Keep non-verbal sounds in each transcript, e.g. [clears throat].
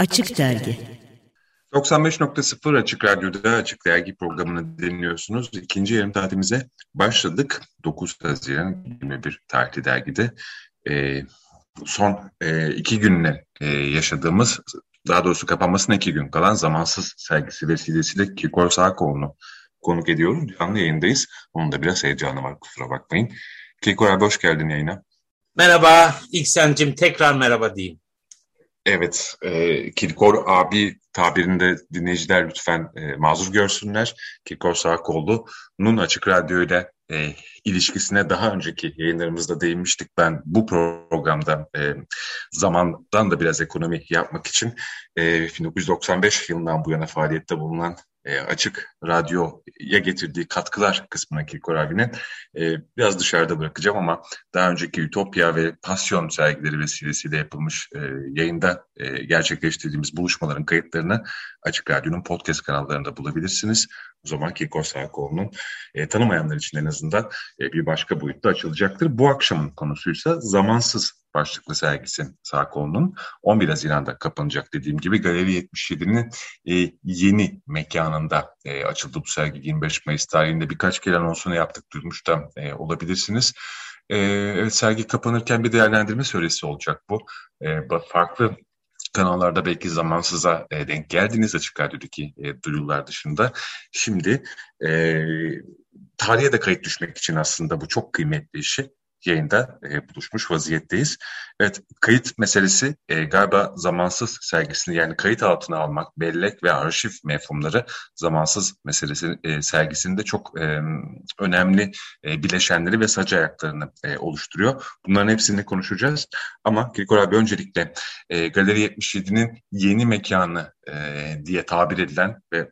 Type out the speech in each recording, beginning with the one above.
Açık Dergi 95.0 Açık Radyo'da Açık Dergi programını dinliyorsunuz. İkinci yarım saatimize başladık. 9 Haziran 21 tarihli dergide. E, son e, iki günle e, yaşadığımız, daha doğrusu kapanmasına iki gün kalan Zamansız sergisi vesilesiyle Kikor Sağkoğlu'nu konuk ediyoruz. Canlı yayındayız. Onun da biraz heyecanı var kusura bakmayın. Kikor abi hoş geldin yayına. Merhaba İksen'cim tekrar merhaba diyeyim. Evet, e, Kirkor abi tabirinde dinleyiciler lütfen e, mazur görsünler. Kirkor Sağkollu'nun Açık Radyo ile e, ilişkisine daha önceki yayınlarımızda değinmiştik. Ben bu programda e, zamandan da biraz ekonomi yapmak için e, 1995 yılından bu yana faaliyette bulunan e, açık radyoya getirdiği katkılar kısmına Kirkor abinin e, biraz dışarıda bırakacağım ama daha önceki Ütopya ve Pasyon sergileri vesilesiyle yapılmış e, yayında e, gerçekleştirdiğimiz buluşmaların kayıtlarını Açık Radyo'nun podcast kanallarında bulabilirsiniz. O zaman Kirkor Sarkoğlu'nun e, tanımayanlar için en azından e, bir başka boyutta açılacaktır. Bu akşamın konusuysa zamansız başlıklı sergisi Sarkoğlu'nun 11 Haziran'da kapanacak dediğim gibi Galeri 77'nin e, yeni mekanında e, açıldı bu sergi 25 Mayıs tarihinde birkaç kere anonsunu yaptık duymuş da e, olabilirsiniz. E, evet, sergi kapanırken bir değerlendirme süresi olacak bu. E, farklı kanallarda belki zamansıza e, denk geldiniz açık radyodaki e, duyurular dışında. Şimdi e, tarihe de kayıt düşmek için aslında bu çok kıymetli işi yayında e, buluşmuş vaziyetteyiz. Evet, kayıt meselesi e, galiba zamansız sergisini yani kayıt altına almak, bellek ve arşiv mefhumları zamansız meselesi e, sergisinde çok e, önemli e, bileşenleri ve sac ayaklarını e, oluşturuyor. Bunların hepsini konuşacağız. Ama Kirkor abi öncelikle e, Galeri 77'nin yeni mekanı e, diye tabir edilen ve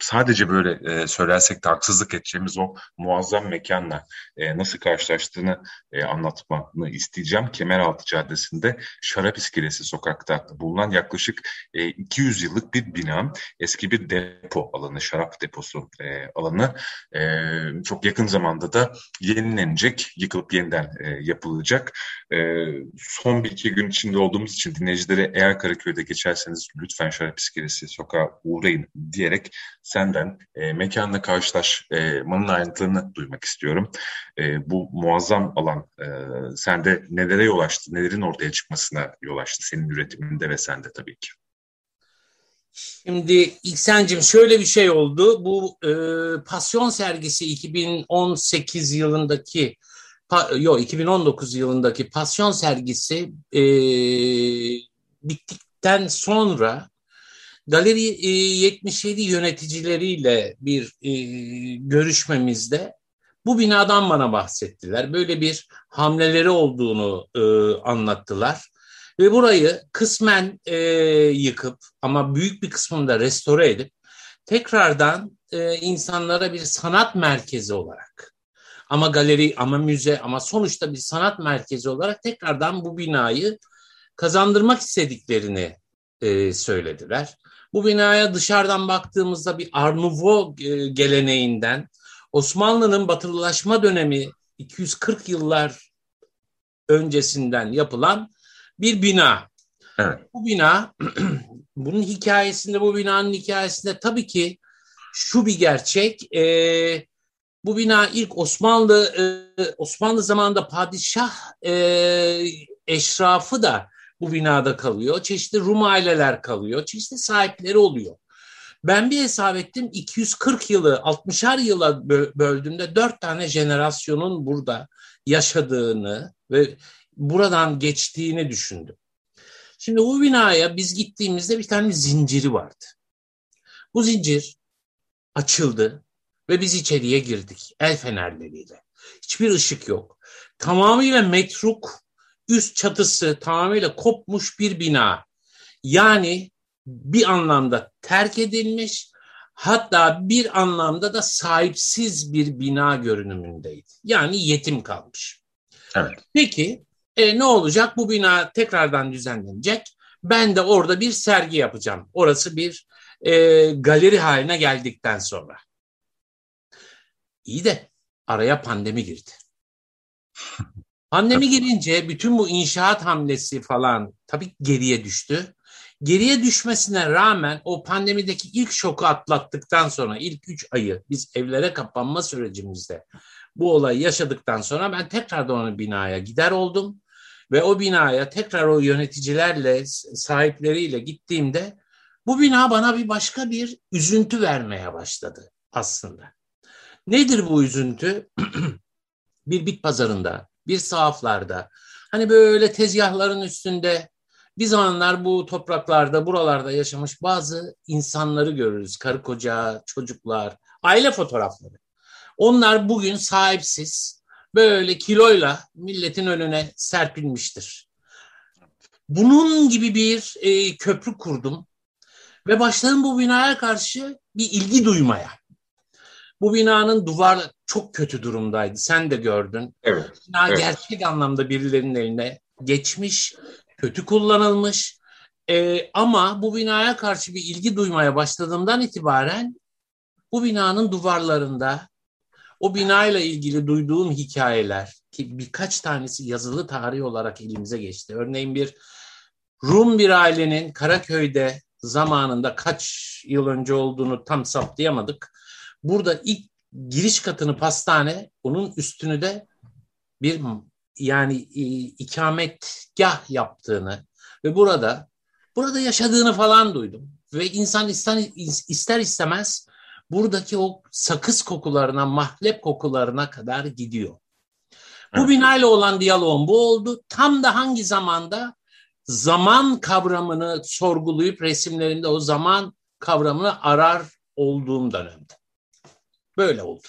sadece böyle e, söylersek de haksızlık edeceğimiz o muazzam mekanla e, nasıl karşılaştığını e, anlatmanı isteyeceğim. Kemeraltı Caddesi'nde Şarap İskelesi sokakta bulunan yaklaşık e, 200 yıllık bir bina. Eski bir depo alanı, şarap deposu e, alanı. E, çok yakın zamanda da yenilenecek, yıkılıp yeniden e, yapılacak. E, son bir iki gün içinde olduğumuz için dinleyicilere eğer Karaköy'de geçerseniz lütfen Şarap İskelesi sokağa uğrayın diyerek senden e, mekanla karşılaşmanın ayrıntılarını duymak istiyorum. E, bu muazzam alan e, sende nelere yol açtı, nelerin ortaya çıkmasına yol açtı senin üretiminde ve sende tabii ki. Şimdi İksen'cim şöyle bir şey oldu. Bu e, Pasyon sergisi 2018 yılındaki pa, yok 2019 yılındaki Pasyon sergisi e, bittikten sonra Galeri 77 e, yöneticileriyle bir e, görüşmemizde bu binadan bana bahsettiler. Böyle bir hamleleri olduğunu e, anlattılar. Ve burayı kısmen yıkıp ama büyük bir kısmını da restore edip tekrardan insanlara bir sanat merkezi olarak ama galeri ama müze ama sonuçta bir sanat merkezi olarak tekrardan bu binayı kazandırmak istediklerini e, söylediler. Bu binaya dışarıdan baktığımızda bir Art Nouveau e, geleneğinden Osmanlı'nın batılılaşma dönemi 240 yıllar öncesinden yapılan bir bina. Evet. Bu bina, [clears throat] bunun hikayesinde, bu binanın hikayesinde tabii ki şu bir gerçek. E, bu bina ilk Osmanlı e, Osmanlı zamanında padişah e, eşrafı da bu binada kalıyor. Çeşitli Rum aileler kalıyor. Çeşitli sahipleri oluyor. Ben bir hesap ettim 240 yılı 60'ar yıla böldüğümde 4 tane jenerasyonun burada yaşadığını ve buradan geçtiğini düşündüm. Şimdi bu binaya biz gittiğimizde bir tane zinciri vardı. Bu zincir açıldı ve biz içeriye girdik el fenerleriyle. Hiçbir ışık yok. Tamamıyla metruk üst çatısı tamamıyla kopmuş bir bina. Yani bir anlamda terk edilmiş hatta bir anlamda da sahipsiz bir bina görünümündeydi. Yani yetim kalmış. Evet. Peki e, ne olacak? Bu bina tekrardan düzenlenecek. Ben de orada bir sergi yapacağım. Orası bir e, galeri haline geldikten sonra. İyi de araya pandemi girdi. [laughs] Pandemi girince bütün bu inşaat hamlesi falan tabii geriye düştü. geriye düşmesine rağmen o pandemideki ilk şoku atlattıktan sonra ilk üç ayı biz evlere kapanma sürecimizde bu olayı yaşadıktan sonra ben tekrar da onun binaya gider oldum. Ve o binaya tekrar o yöneticilerle, sahipleriyle gittiğimde bu bina bana bir başka bir üzüntü vermeye başladı aslında. Nedir bu üzüntü? [clears throat] bir bit pazarında, bir sahaflarda, hani böyle tezgahların üstünde bir zamanlar bu topraklarda, buralarda yaşamış bazı insanları görürüz. Karı koca, çocuklar, aile fotoğrafları. Onlar bugün sahipsiz, böyle kiloyla milletin önüne serpilmiştir. Bunun gibi bir e, köprü kurdum ve başladım bu binaya karşı bir ilgi duymaya. Bu binanın duvar çok kötü durumdaydı. Sen de gördün. Evet. Bina evet. gerçek anlamda birilerinin eline geçmiş, kötü kullanılmış. Ee, ama bu binaya karşı bir ilgi duymaya başladığımdan itibaren bu binanın duvarlarında o binayla ilgili duyduğum hikayeler ki birkaç tanesi yazılı tarih olarak elimize geçti. Örneğin bir Rum bir ailenin Karaköy'de zamanında kaç yıl önce olduğunu tam saptayamadık. Burada ilk giriş katını pastane, onun üstünü de bir yani e, ikametgah yaptığını ve burada burada yaşadığını falan duydum. Ve insan ister, ister istemez buradaki o sakız kokularına, mahlep kokularına kadar gidiyor. Bu binayla olan diyaloğum bu oldu. Tam da hangi zamanda zaman kavramını sorgulayıp resimlerinde o zaman kavramını arar olduğum dönemde. Böyle oldu.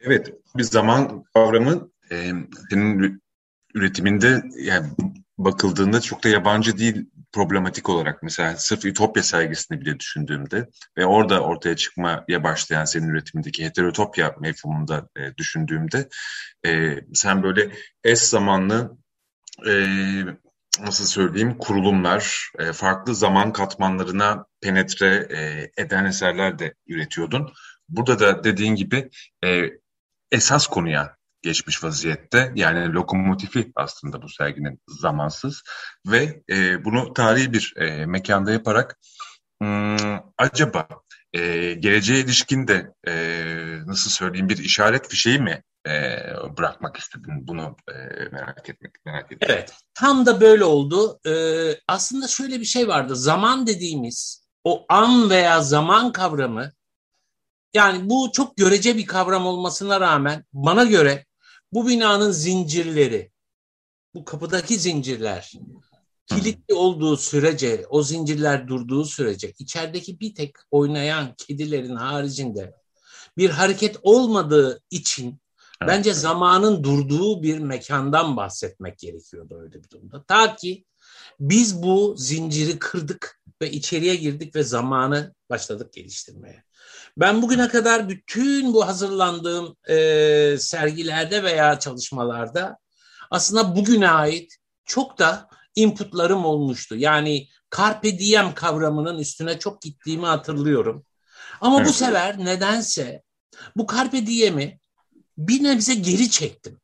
Evet, bir zaman kavramı e, senin üretiminde yani bakıldığında çok da yabancı değil problematik olarak mesela sırf Ütopya sergisini bile düşündüğümde ve orada ortaya çıkmaya başlayan senin üretimindeki heterotopya mefhumunda e, düşündüğümde e, sen böyle eş zamanlı e, nasıl söyleyeyim kurulumlar, e, farklı zaman katmanlarına penetre e, eden eserler de üretiyordun. Burada da dediğin gibi e, esas konuya geçmiş vaziyette. Yani lokomotifi aslında bu serginin zamansız ve e, bunu tarihi bir e, mekanda yaparak hmm, acaba e, geleceğe ilişkin de e, nasıl söyleyeyim bir işaret fişeği mi e, bırakmak istedin? Bunu e, merak etmek merak ediyorum. Evet, tam da böyle oldu. Ee, aslında şöyle bir şey vardı. Zaman dediğimiz o an veya zaman kavramı yani bu çok görece bir kavram olmasına rağmen bana göre bu binanın zincirleri, bu kapıdaki zincirler kilitli olduğu sürece, o zincirler durduğu sürece içerideki bir tek oynayan kedilerin haricinde bir hareket olmadığı için evet. bence zamanın durduğu bir mekandan bahsetmek gerekiyordu öyle bir durumda. Ta ki biz bu zinciri kırdık ve içeriye girdik ve zamanı başladık geliştirmeye. Ben bugüne kadar bütün bu hazırlandığım e, sergilerde veya çalışmalarda aslında bugüne ait çok da inputlarım olmuştu. Yani carpe diem kavramının üstüne çok gittiğimi hatırlıyorum. Ama evet. bu sefer nedense bu carpe diem'i bir nebze geri çektim.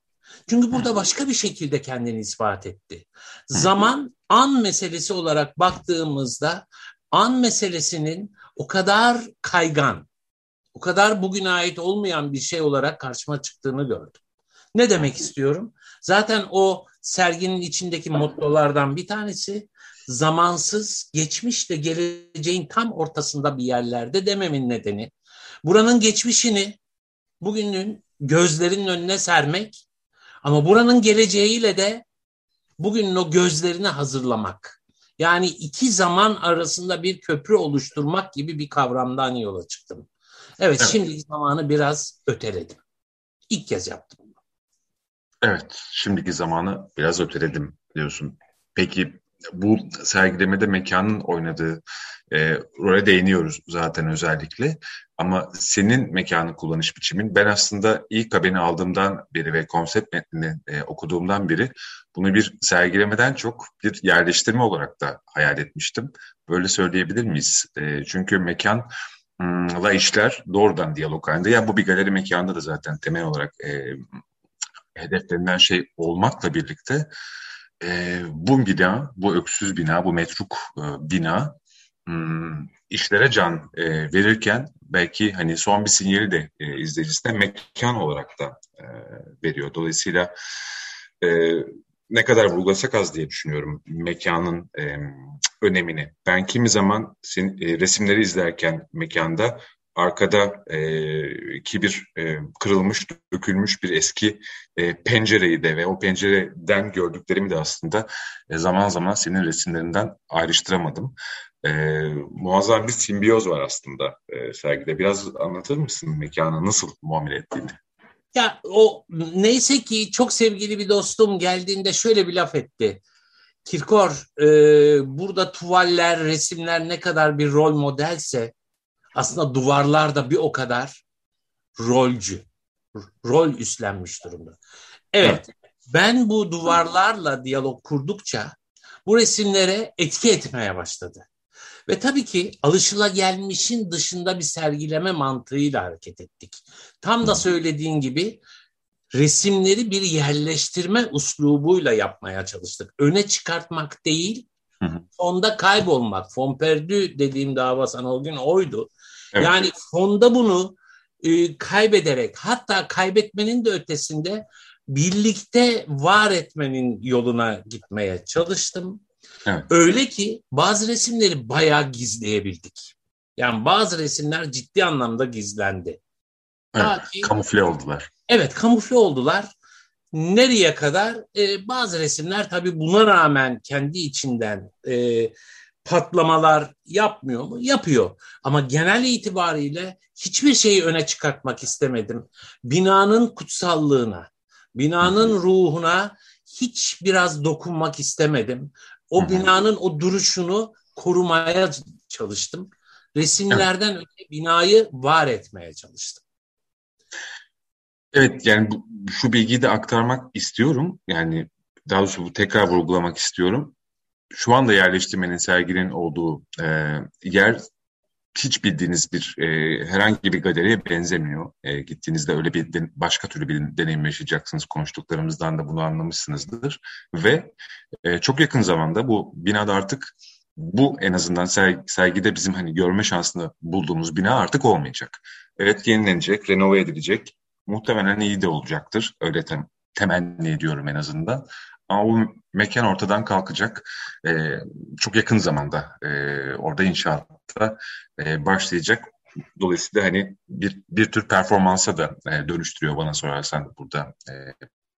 Çünkü burada başka bir şekilde kendini ispat etti. Zaman an meselesi olarak baktığımızda an meselesinin o kadar kaygan, o kadar bugüne ait olmayan bir şey olarak karşıma çıktığını gördüm. Ne demek istiyorum? Zaten o serginin içindeki mottolardan bir tanesi zamansız, geçmiş de geleceğin tam ortasında bir yerlerde dememin nedeni. Buranın geçmişini bugünün gözlerinin önüne sermek ama buranın geleceğiyle de bugünün o gözlerini hazırlamak. Yani iki zaman arasında bir köprü oluşturmak gibi bir kavramdan yola çıktım. Evet, evet. şimdiki zamanı biraz öteledim. İlk kez yaptım. Evet, şimdiki zamanı biraz öteledim diyorsun. Peki bu sergilemede mekanın oynadığı e, role değiniyoruz zaten özellikle. Ama senin mekanı kullanış biçimin ben aslında ilk haberi aldığımdan beri ve konsept metnini e, okuduğumdan beri bunu bir sergilemeden çok bir yerleştirme olarak da hayal etmiştim. Böyle söyleyebilir miyiz? E, çünkü mekan la işler doğrudan diyalog halinde. Yani bu bir galeri mekanda da zaten temel olarak e, hedeflerinden şey olmakla birlikte e, bu bina, bu öksüz bina, bu metruk e, bina hmm, işlere can e, verirken belki hani son bir sinyali de e, izleyicisine mekan olarak da e, veriyor. Dolayısıyla e, ne kadar vurgulasak az diye düşünüyorum mekanın e, önemini. Ben kimi zaman sin, e, resimleri izlerken mekanda arkada e, ki bir e, kırılmış, dökülmüş bir eski e, pencereyi de ve o pencereden gördüklerimi de aslında e, zaman zaman senin resimlerinden ayrıştıramadım. E, muazzam bir simbiyoz var aslında e, sergide. Biraz anlatır mısın mekanı nasıl muamele ettiğini? Ya o neyse ki çok sevgili bir dostum geldiğinde şöyle bir laf etti. Kirkor e, burada tuvaller, resimler ne kadar bir rol modelse aslında duvarlar da bir o kadar rolcü, rol üstlenmiş durumda. Evet, ben bu duvarlarla diyalog kurdukça bu resimlere etki etmeye başladı. Ve tabii ki alışılagelmişin dışında bir sergileme mantığıyla hareket ettik. Tam da söylediğin gibi resimleri bir yerleştirme uslubuyla yapmaya çalıştık. Öne çıkartmak değil, fonda kaybolmak. Fon perdü dediğim dava sana o gün oydu. Evet. Yani fonda bunu e, kaybederek hatta kaybetmenin de ötesinde birlikte var etmenin yoluna gitmeye çalıştım. Evet. Öyle ki bazı resimleri bayağı gizleyebildik. Yani bazı resimler ciddi anlamda gizlendi. Evet, ki, kamufle oldular. Evet kamufle oldular. Nereye kadar? Ee, bazı resimler tabii buna rağmen kendi içinden e, patlamalar yapmıyor mu? Yapıyor. Ama genel itibariyle hiçbir şeyi öne çıkartmak istemedim. Binanın kutsallığına, binanın ruhuna hiç biraz dokunmak istemedim. O binanın o duruşunu korumaya çalıştım. Resimlerden öte binayı var etmeye çalıştım. Evet yani bu, şu bilgiyi de aktarmak istiyorum. Yani daha doğrusu bu tekrar vurgulamak istiyorum. Şu anda yerleştirmenin serginin olduğu e, yer hiç bildiğiniz bir e, herhangi bir galeriye benzemiyor. E, gittiğinizde öyle bir de, başka türlü bir deneyim yaşayacaksınız. Konuştuklarımızdan da bunu anlamışsınızdır. Ve e, çok yakın zamanda bu binada artık bu en azından serg, sergide bizim hani görme şansını bulduğumuz bina artık olmayacak. Evet yenilenecek, renove edilecek. Muhtemelen iyi de olacaktır. Öyle tem, temenni ediyorum en azından. Ama bu mekan ortadan kalkacak. E, çok yakın zamanda e, orada inşaatta e, başlayacak. Dolayısıyla hani bir, bir tür performansa da e, dönüştürüyor bana sorarsan burada e,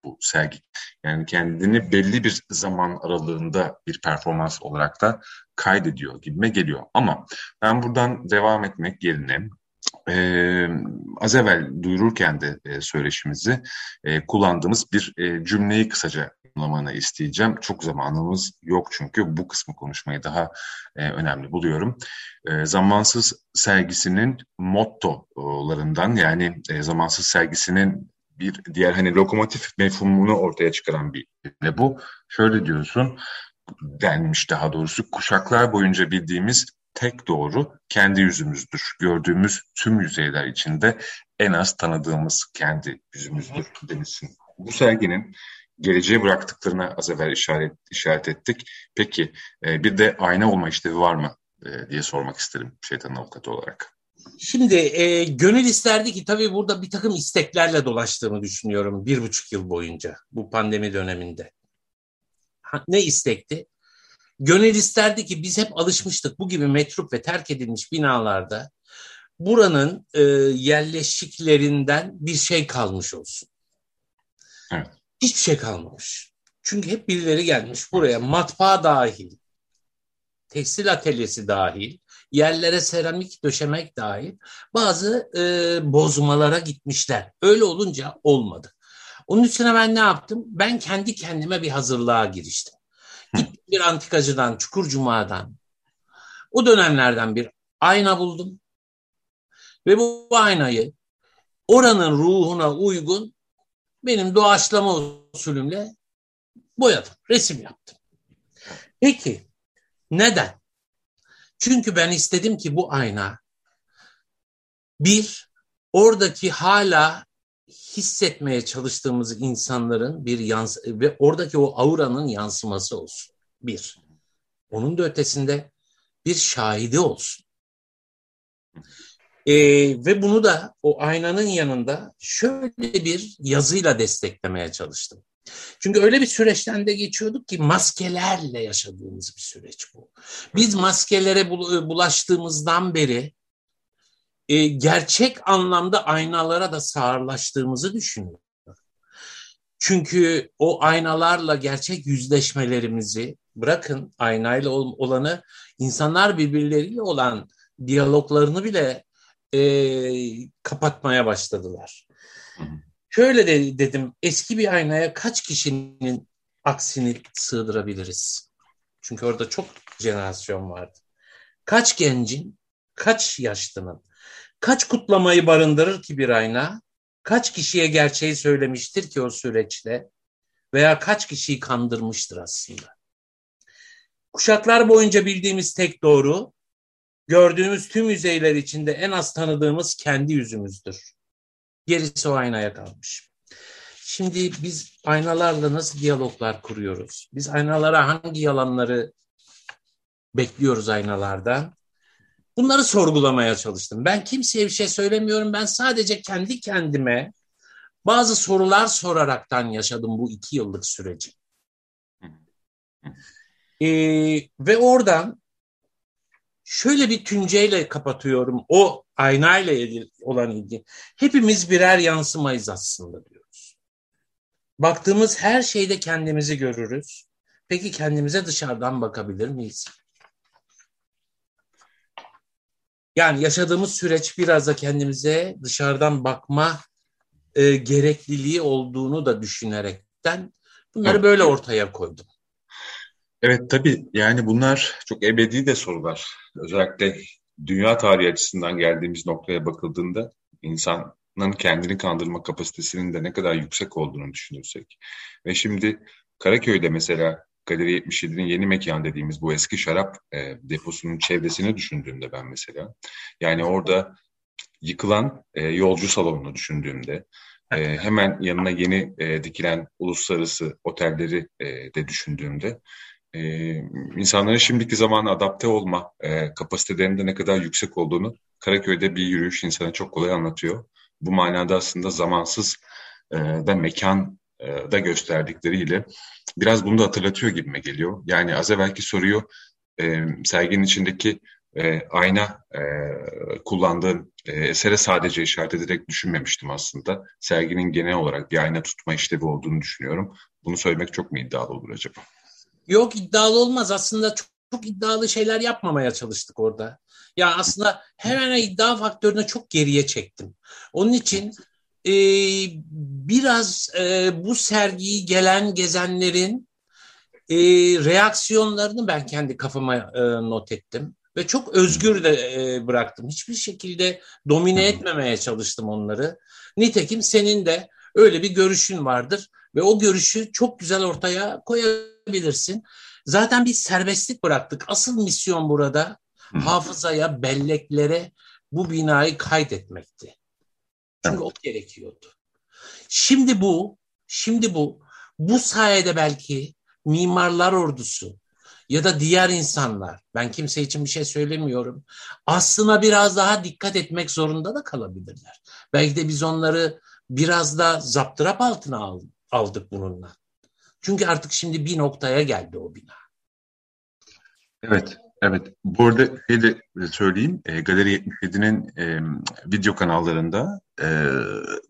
bu sergi. Yani kendini belli bir zaman aralığında bir performans olarak da kaydediyor gibime geliyor. Ama ben buradan devam etmek yerine ee, az evvel duyururken de e, söyleşimizi e, kullandığımız bir e, cümleyi kısaca yorumlamanı isteyeceğim. Çok zamanımız yok çünkü bu kısmı konuşmayı daha e, önemli buluyorum. E, Zamansız sergisinin mottolarından yani e, Zamansız sergisinin bir diğer hani lokomotif mefhumunu ortaya çıkaran bir ne bu. Şöyle diyorsun denmiş daha doğrusu kuşaklar boyunca bildiğimiz tek doğru kendi yüzümüzdür. Gördüğümüz tüm yüzeyler içinde en az tanıdığımız kendi yüzümüzdür demişsin. Bu serginin geleceğe bıraktıklarına az evvel işaret, işaret ettik. Peki e, bir de ayna olma işlevi var mı e, diye sormak isterim şeytanın avukatı olarak. Şimdi e, gönül isterdi ki tabii burada bir takım isteklerle dolaştığımı düşünüyorum bir buçuk yıl boyunca bu pandemi döneminde. Ha, ne istekti? Gönül isterdi ki biz hep alışmıştık bu gibi metrup ve terk edilmiş binalarda buranın e, yerleşiklerinden bir şey kalmış olsun. Evet. Hiçbir şey kalmamış. Çünkü hep birileri gelmiş buraya matbaa dahil, tekstil atölyesi dahil, yerlere seramik döşemek dahil bazı e, bozmalara gitmişler. Öyle olunca olmadı. Onun üstüne ben ne yaptım? Ben kendi kendime bir hazırlığa giriştim. Gittim bir antikacıdan, Çukurcuma'dan. O dönemlerden bir ayna buldum. Ve bu aynayı oranın ruhuna uygun benim doğaçlama usulümle boyadım, resim yaptım. Peki neden? Çünkü ben istedim ki bu ayna bir, oradaki hala hissetmeye çalıştığımız insanların bir yans ve oradaki o auranın yansıması olsun. Bir. Onun da ötesinde bir şahidi olsun. Ee, ve bunu da o aynanın yanında şöyle bir yazıyla desteklemeye çalıştım. Çünkü öyle bir süreçten de geçiyorduk ki maskelerle yaşadığımız bir süreç bu. Biz maskelere bulaştığımızdan beri e, gerçek anlamda aynalara da sağırlaştığımızı düşünüyorum. Çünkü o aynalarla gerçek yüzleşmelerimizi bırakın aynayla olanı insanlar birbirleriyle olan diyaloglarını bile e, kapatmaya başladılar. Şöyle de dedim eski bir aynaya kaç kişinin aksini sığdırabiliriz? Çünkü orada çok jenerasyon vardı. Kaç gencin, kaç yaşlının, kaç kutlamayı barındırır ki bir ayna? Kaç kişiye gerçeği söylemiştir ki o süreçte? Veya kaç kişiyi kandırmıştır aslında? Kuşaklar boyunca bildiğimiz tek doğru, gördüğümüz tüm yüzeyler içinde en az tanıdığımız kendi yüzümüzdür. Gerisi o aynaya kalmış. Şimdi biz aynalarla nasıl diyaloglar kuruyoruz? Biz aynalara hangi yalanları bekliyoruz aynalardan? Bunları sorgulamaya çalıştım. Ben kimseye bir şey söylemiyorum. Ben sadece kendi kendime bazı sorular soraraktan yaşadım bu iki yıllık süreci. Ee, ve oradan şöyle bir tünceyle kapatıyorum o aynayla ilgili olan ilgi. Hepimiz birer yansımayız aslında diyoruz. Baktığımız her şeyde kendimizi görürüz. Peki kendimize dışarıdan bakabilir miyiz? Yani yaşadığımız süreç biraz da kendimize dışarıdan bakma e, gerekliliği olduğunu da düşünerekten bunları böyle ortaya koydum. Evet tabii yani bunlar çok ebedi de sorular. Özellikle dünya tarihi açısından geldiğimiz noktaya bakıldığında insanın kendini kandırma kapasitesinin de ne kadar yüksek olduğunu düşünürsek. Ve şimdi Karaköy'de mesela Galeri 77'nin yeni mekan dediğimiz bu eski şarap e, deposunun çevresini düşündüğümde ben mesela. Yani orada yıkılan e, yolcu salonunu düşündüğümde e, hemen yanına yeni e, dikilen uluslararası otelleri e, de düşündüğümde e, insanların şimdiki zaman adapte olma e, kapasitelerinde ne kadar yüksek olduğunu Karaköy'de bir yürüyüş insana çok kolay anlatıyor. Bu manada aslında zamansız e, da mekan e, da gösterdikleriyle biraz bunu da hatırlatıyor gibime geliyor. Yani az evvelki soruyu e, serginin içindeki e, ayna e, kullandığım e, esere sadece işaret ederek düşünmemiştim aslında. Serginin genel olarak bir ayna tutma işlevi olduğunu düşünüyorum. Bunu söylemek çok mu iddialı olur acaba? Yok iddialı olmaz. Aslında çok, çok iddialı şeyler yapmamaya çalıştık orada. Ya aslında hemen iddia faktörünü çok geriye çektim. Onun için e, biraz e, bu sergiyi gelen gezenlerin e, reaksiyonlarını ben kendi kafama e, not ettim. Ve çok özgür de e, bıraktım. Hiçbir şekilde domine etmemeye çalıştım onları. Nitekim senin de öyle bir görüşün vardır. Ve o görüşü çok güzel ortaya koyabilirsin. Zaten bir serbestlik bıraktık. Asıl misyon burada hafızaya, belleklere bu binayı kaydetmekti. Çünkü o gerekiyordu. Şimdi bu, şimdi bu, bu sayede belki mimarlar ordusu ya da diğer insanlar, ben kimse için bir şey söylemiyorum, aslına biraz daha dikkat etmek zorunda da kalabilirler. Belki de biz onları biraz da zaptırap altına aldık bununla. Çünkü artık şimdi bir noktaya geldi o bina. Evet, Evet, bu arada şey de söyleyeyim, e, Galeri 77'nin e, video kanallarında e,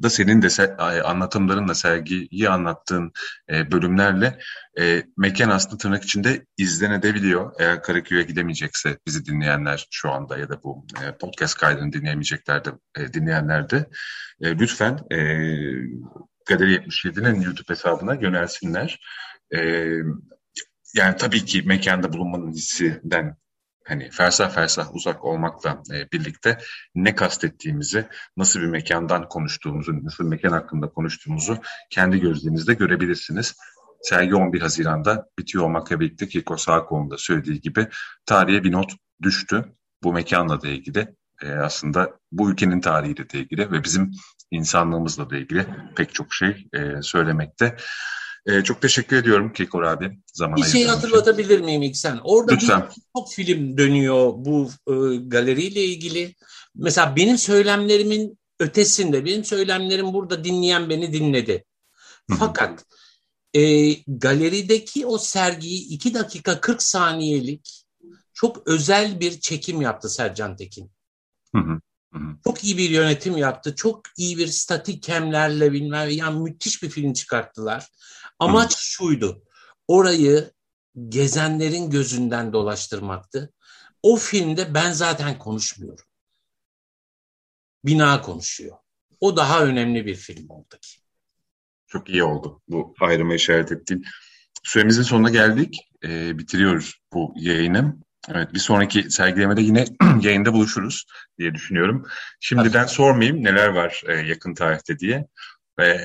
da senin de anlatımlarınla sergiyi anlattığın e, bölümlerle e, mekan aslında tırnak içinde izlenebiliyor. Eğer Karaköy'e gidemeyecekse bizi dinleyenler şu anda ya da bu e, podcast kaydını dinleyemeyecekler de e, dinleyenler de e, lütfen e, Galeri 77'nin YouTube hesabına yönelsinler. E, yani tabii ki mekanda bulunmanın hissinden hani fersah fersah uzak olmakla e, birlikte ne kastettiğimizi, nasıl bir mekandan konuştuğumuzu, nasıl bir mekan hakkında konuştuğumuzu kendi gözlerinizde görebilirsiniz. Sergi 11 Haziran'da bitiyor olmakla birlikte Kiko Sağkol'un da söylediği gibi tarihe bir not düştü. Bu mekanla da ilgili e, aslında bu ülkenin tarihiyle de ilgili ve bizim insanlığımızla da ilgili pek çok şey e, söylemekte. E, çok teşekkür ediyorum Kekor abi. Zaman bir şey hatırlatabilir için. miyim İksen? Orada Lütfen. bir çok film dönüyor bu e, galeriyle ilgili. Mesela benim söylemlerimin ötesinde, benim söylemlerim burada dinleyen beni dinledi. Fakat e, galerideki o sergiyi 2 dakika 40 saniyelik çok özel bir çekim yaptı Sercan Tekin. Hı hı. Çok iyi bir yönetim yaptı. Çok iyi bir statik kemlerle bilmem yani müthiş bir film çıkarttılar. Amaç hı. şuydu. Orayı gezenlerin gözünden dolaştırmaktı. O filmde ben zaten konuşmuyorum. Bina konuşuyor. O daha önemli bir film oldu ki. Çok iyi oldu bu ayrıma işaret ettiğin. Süremizin sonuna geldik. E, bitiriyoruz bu yayını. Evet bir sonraki sergilemede yine [clears throat] yayında buluşuruz diye düşünüyorum. Şimdiden Tabii. sormayayım neler var e, yakın tarihte diye. E,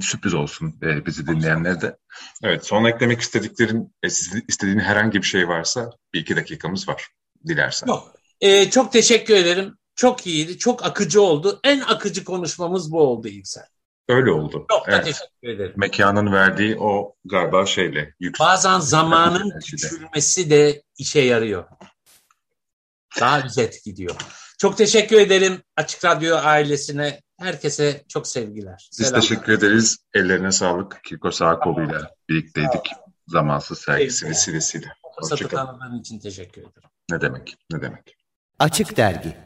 sürpriz olsun e, bizi dinleyenler de. Evet son eklemek istediklerin, e, istediğin herhangi bir şey varsa bir iki dakikamız var dilersen. Yok. E, çok teşekkür ederim. Çok iyiydi, çok akıcı oldu. En akıcı konuşmamız bu oldu İlksel. Öyle oldu. Çok evet. teşekkür ederim. Mekanın verdiği o galiba şeyle. Yüksek Bazen zamanın küçülmesi de işe yarıyor. Daha özet gidiyor. Çok teşekkür ederim Açık Radyo ailesine. Herkese çok sevgiler. Biz Selam. teşekkür ederiz. Ellerine sağlık. Kiko Sağkolu ile birlikteydik. Zamansız sergisi vesilesiyle. Fırsatı için teşekkür ederim. Ne demek, ne demek. Açık Dergi